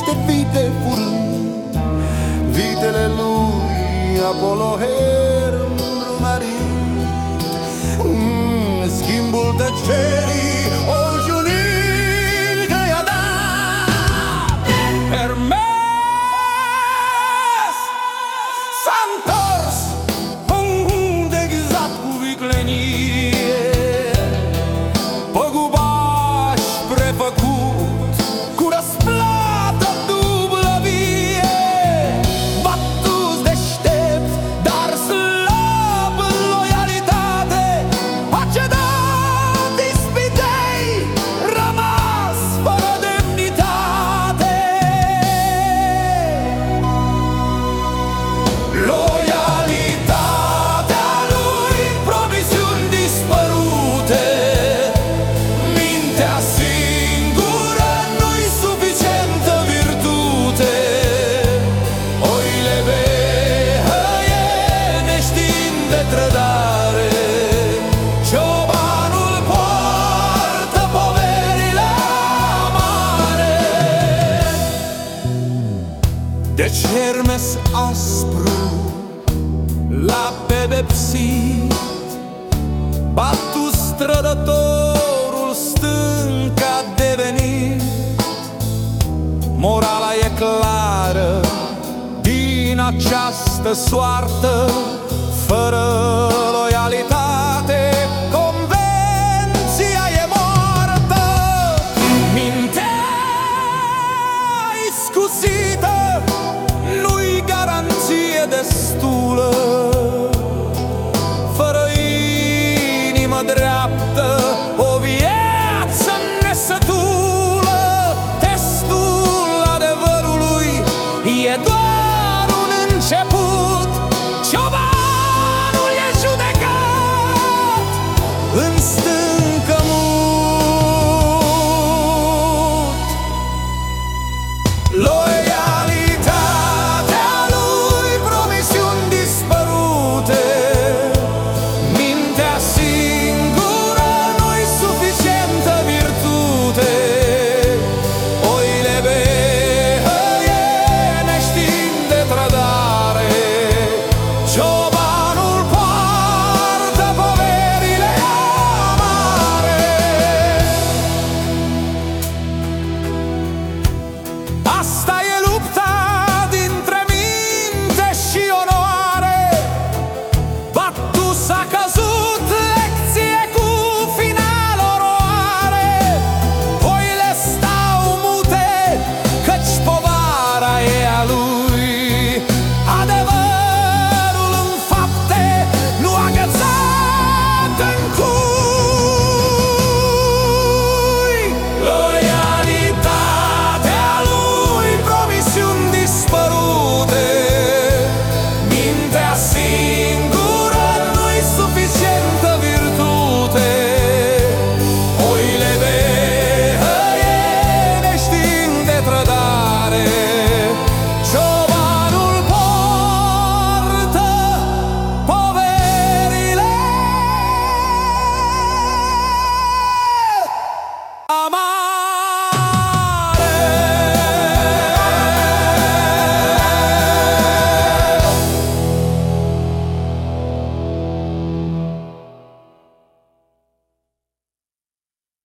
niște vite furând Vitele lui Apollo Herm, în mm, schimbul de cer. Cermes aspru L-a pedepsit Batu strădătorul stânc a devenit. Morala e clară Din această soartă Fără 되도는 제품